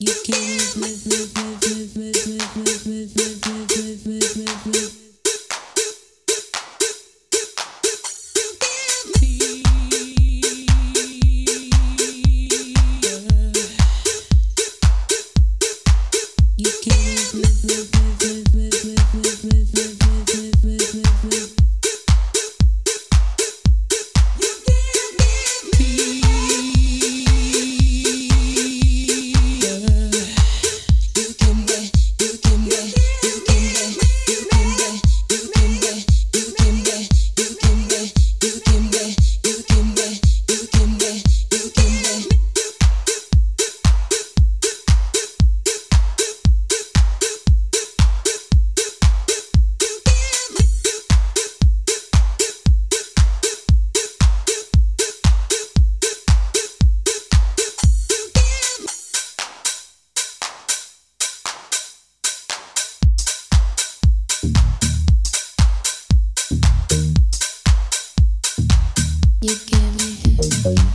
You can move, move, move, move, move, move with me. Thank you.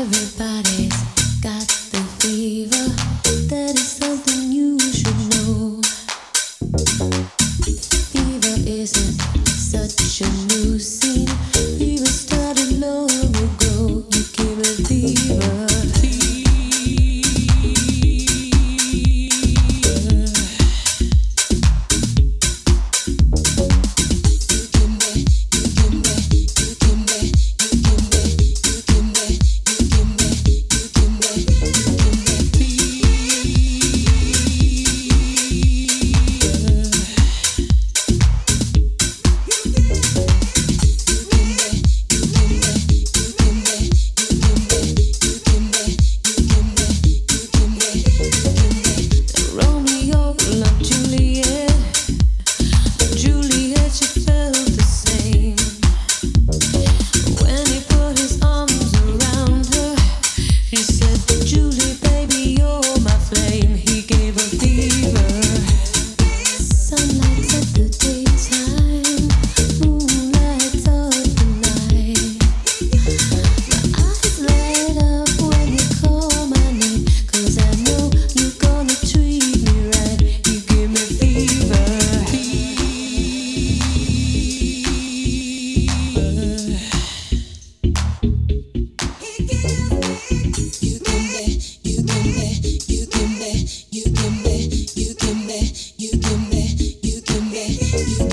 Everybody. said, Julie. Peace.